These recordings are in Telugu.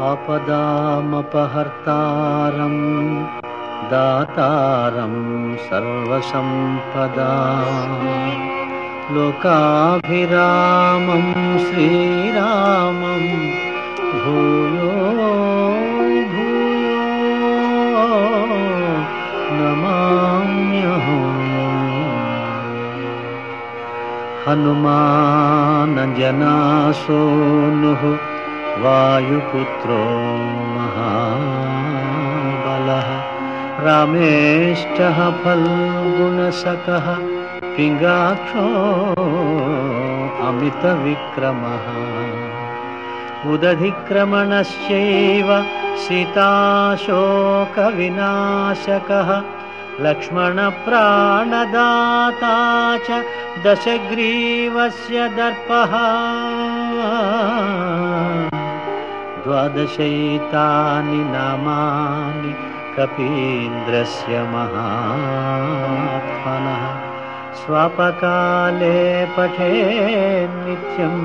ఆపదామపహర్తారం దాతారం సర్వసంపదా. లోకాభిరామం శ్రీరామం हनुमानजनासूनुः वायुपुत्रो महाबलः। रामेष्टः फल्गुणसकः पिङ्गाक्षो अमितविक्रमः। उदधिक्रमणश्चैव सीताशोकविनाशकः लक्ष्मणप्राणदाता च दशग्रीवस्य दर्पः। द्वादशैतानि नामानि कपीन्द्रस्य महात्मनः। स्वापकाले पठे नित्यं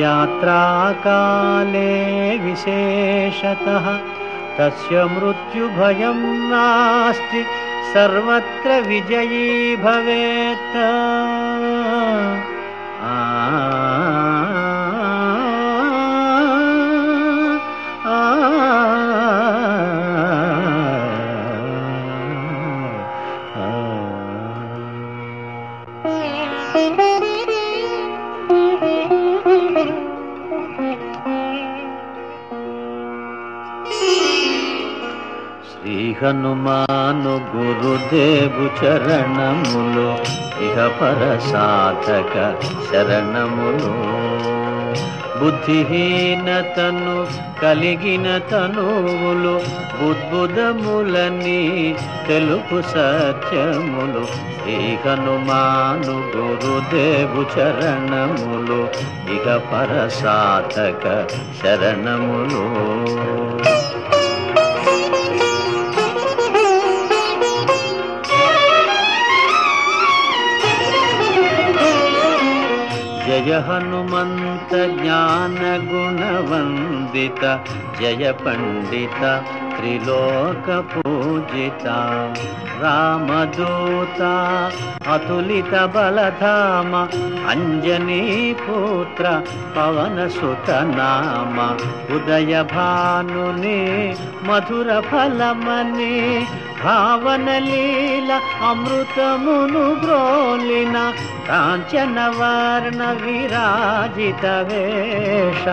यात्राकाले विशेषतः। तस्य मृत्युभयं नास्ति सर्वत्र विजयी भवेत् శ్రీ హనుమాను గురుదేవు చరణములు ఇహ పర సాధక శరణములు. బుద్ధిహీనతను కలిగిన తనువులు బుద్బుదములని తెలుపు సత్యములు. శ్రీ హనుమాను గురుదేవు చరణములు ఇక పర సాధక శరణములు. జయ హనుమంత జ్ఞాన గుణవందిత జయ పండిత త్రిలోక పూజిత రామదూత అతులిత బలధామ అంజనీ పుత్ర భావన లీల అమృతమును గ్రోలిన కాంచనవర్ణ విరాజిత వేష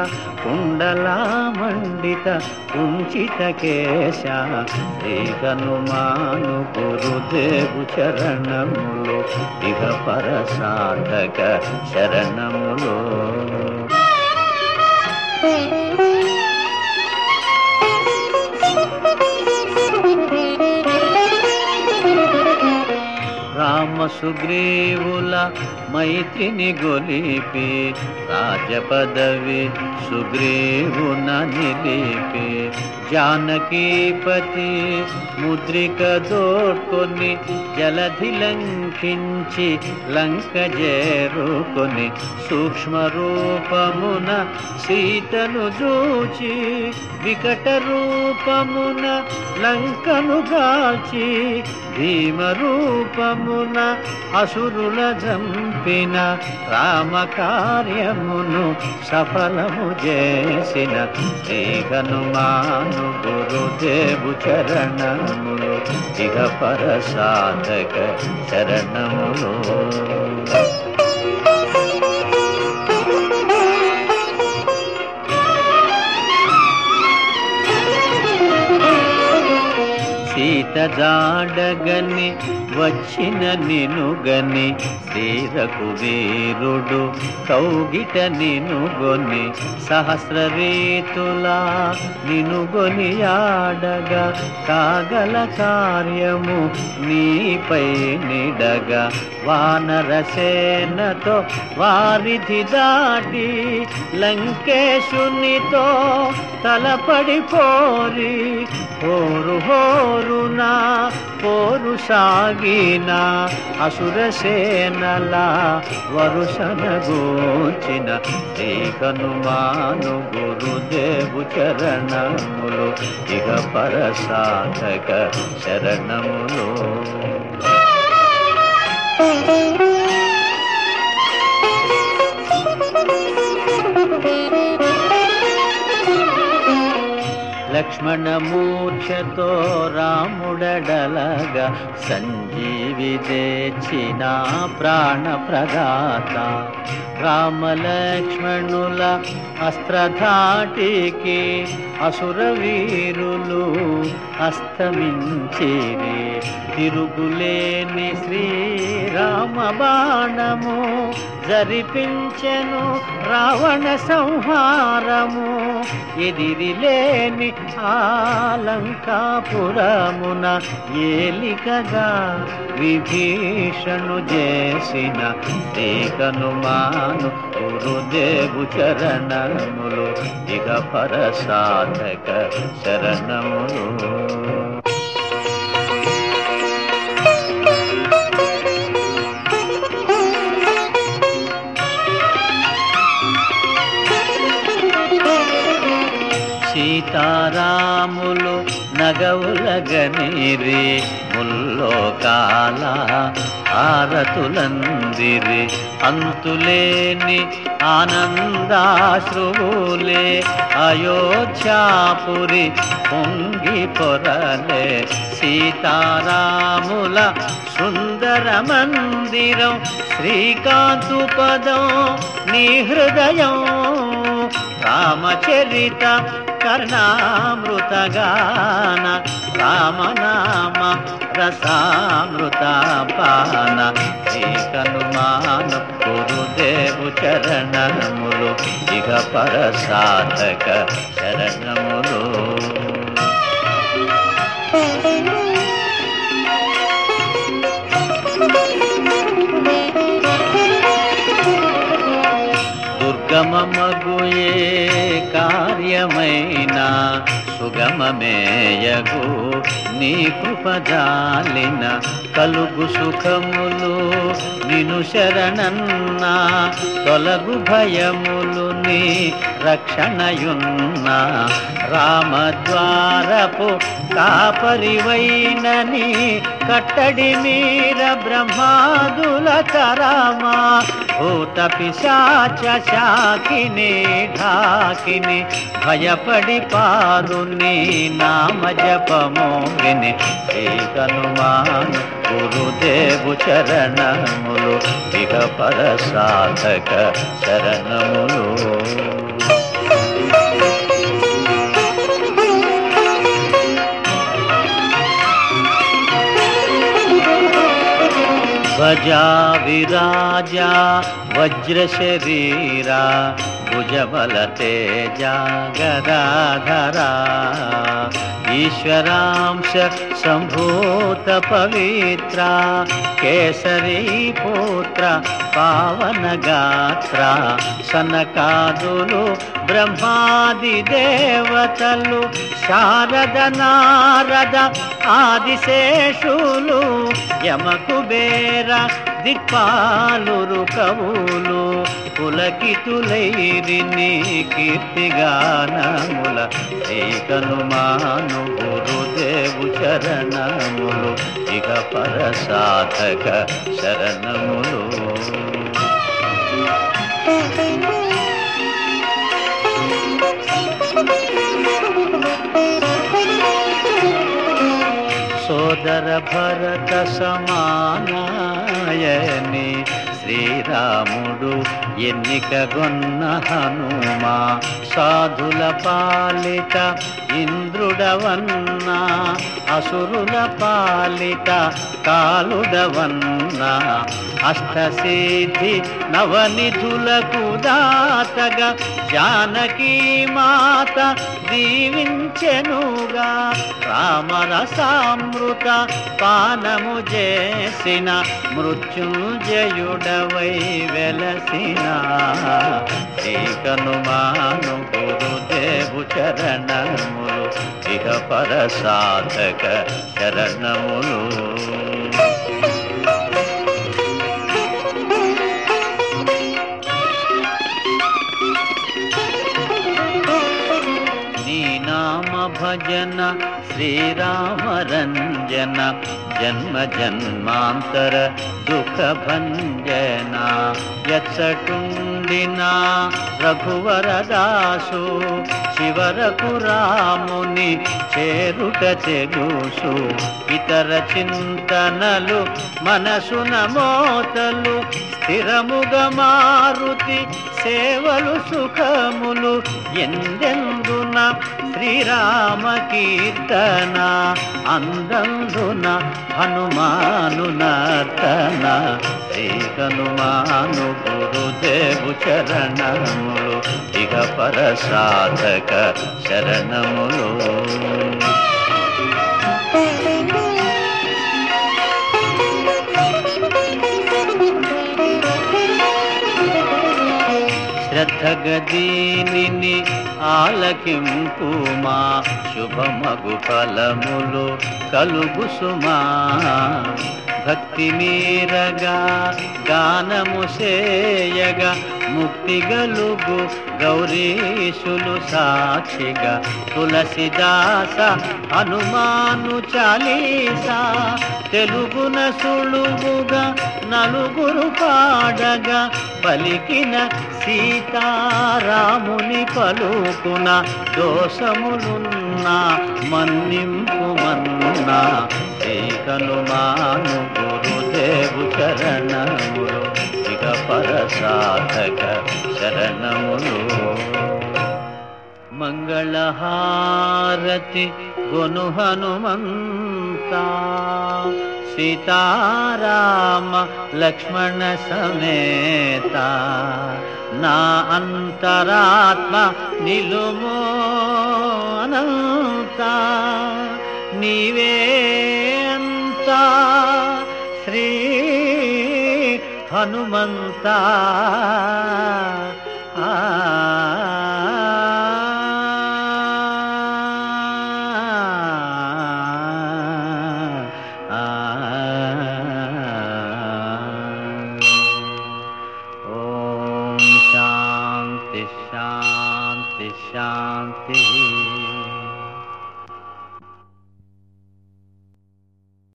కుండలామండిత కుంచిత కేశ శ్రీ గురుదేవు చరణములు ఇహ పర సాధక శరణములో Thank you. సుగ్రీవుల మైత్రిని గొలిపి రాజపదవి సుగ్రీవున నిలిపి జానకీపతి ముద్రిక దోడ్కొని జలధి లంకించి లంక చేరుకొని సూక్ష్మ రూపమున సీతను చూచి వికట రూపమున లంకను గాల్చి భీమ రూపమున అసురుల జంపిన రామ కార్యమును సఫలము చేసిన శ్రీహనుమాను గురుదేవు చరణములు ఇహ పర సాధక చరణములు. జాడగని వచ్చిన నినుగని శ్రీరకు వీరుడు కౌగిట నినుగొని సహస్ర రీతులా నినుగొని ఆడగా కాగల కార్యము నీపై నిడగా వానరసేనతో వారిధి దాటి లంకేశునితో తలపడి పోరి హోరు హోరునా పోరు సాగిన మరలా వరుసన గోచిన శ్రీ హనుమాను గురుదేవు చరణములు ఇహ పరసాధక శరణములు. లక్ష్మణమూర్ఛతో రాముడడలగా సంజీవి చినా ప్రాణ ప్రదాత. రామలక్ష్మణుల అస్త్రధాటికి అసురవీరులు అస్తమించిరి. తిరుగులేని శ్రీరామ బాణము జరిపించెను రావణ సంహారము ఎదిరిలేని ఆలంకాపురమున ఏలికగా విభీషణు చేసిన శ్రీ హనుమాను గురుదేవు చరణములు ఇక పరసాధక శరణములు. సీతారాములు నగవులగనిరి ముల్లోకాల ఆరతులందిరి అంతులేని ఆనందాశ్రువులే అయోధ్యాపురి పొంగి పొరలే సీతారాముల సుందర మందిరం. శ్రీకాంతు పదం నీ హృదయం. రామచరిత కర్ణామృతగాన రామనామ రసామృత పాన శ్రీ గురుదేవు చరణములు ఇక పరసాధక శరణములు దుర్గమమగుయే కార్యమైన సుగమమేయగు నీ కృపజాలిన కలుగు సుఖములు నిను శరణన్నా తొలగు భయములు నీ రక్షణయున్న రామద్వారపు కాపరివైనని కట్టడి మీర బ్రహ్మాదుల తరమా భూత పిశాచ శాకిని ఢాకిని భయపడి పారు నీ నామ జపము విని. శ్రీ హనుమాను గురుదేవు చరణములు ఇక పర సాధక చరణములు. भजा विराजा वज्रशरीरा भुजबलते जागरा ईश्वरांश सम्भूत पवित्रा केसरीपुत्र पावनगात्रा सनकादुलु ब्रह्मादिदेवतलु शारद नारद आदिशेषुलु దేవతలు శారద దిక్పాలురు కవులు పులకితులైరి నీ కీర్తిగానముల ఏకనుమాను గురుదేవు శరణములు ఇక పరసాధక శరణములు Thank you. సోదర భరత సమానాయని శ్రీరాముడు ఎన్నికగొన్న హనుమా. సాధుల పాలిత ఇంద్రుడవన్నా అసురుల పాలిత కాలుడవన్నా. అష్టసిద్ధి నవనిధులకు దాతగా జానకీ మాత దీవించెనుగా. రామరసామృత పానము చేసిన మృత్యుంజయుడవై వెలసిన ఏకనుమాను గురుదేవు చరణములు ఇక పర సాధక చరణములు. జన శ్రీరామరంజన జన్మ జన్మాంతర దుఃఖభంజన భంజన రఘువరదాసు చివరకు రాముని చేరుట చెగుసు ఇతర చింతనలు మనసున మోతలు స్థిరముగా మారుతి సేవలు సుఖములు ఎందెందున శ్రీరామ కీర్తన అందందున హనుమాను నర్తన శ్రీ హనుమాను గురుదేవు చరణములు ఇక పర సాధక శరణములు. జగదీని ఆలకింపు మా శుభమగు ఫలములు కలుగు సుమా భక్తి మీరగా గానము సేయగా ముక్తి గలుగు గౌరీశులు సాక్షిగా తులసిదాస హనుమాను చాలీసా తెలుగున సులువుగా నలుగురు పాడగా పలికిన సీతారాముని పలుకున దోషములున్నా మన్నింపు మన్నా. శ్రీ హనుమాను గురుదేవు చరణములు ఇక పర సాధక శరణములు. మంగళహారతి గొను హనుమంతా సీతారామ లక్ష్మణ సమేత. నా అంతరాత్మ నిలుమో అనంత. నీవే అంతా శ్రీ హనుమంతా.